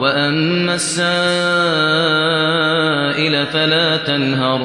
وَأَمَّا السَّائِلَ فَلَا تَنْهَرْ